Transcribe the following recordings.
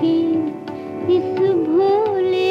के इस भोले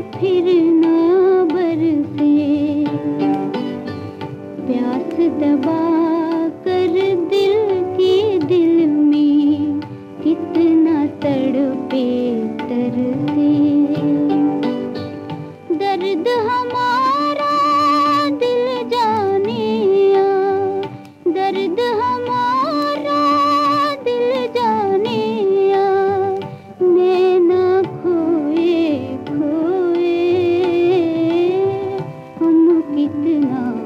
फिर ना बरसे। प्यास दबा कितना